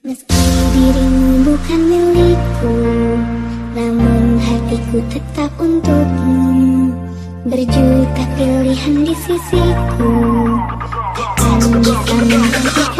Meski dirimu bukan milikku Namun hatiku tetap untukmu. Berjuta pilihan di sisiku Takkan bisa menggantikanmu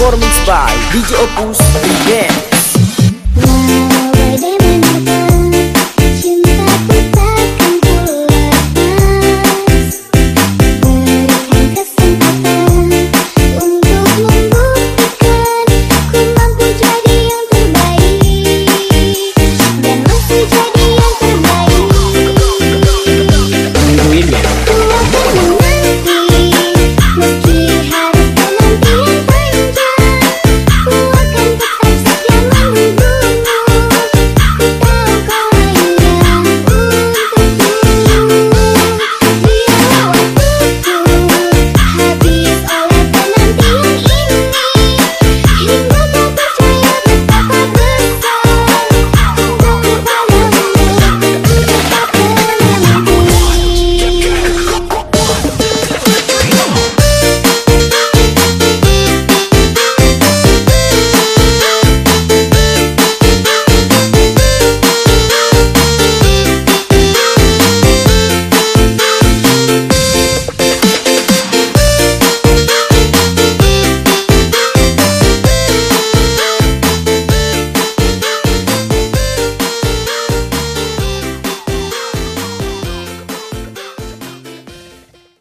performance by DJ Opus Weekend.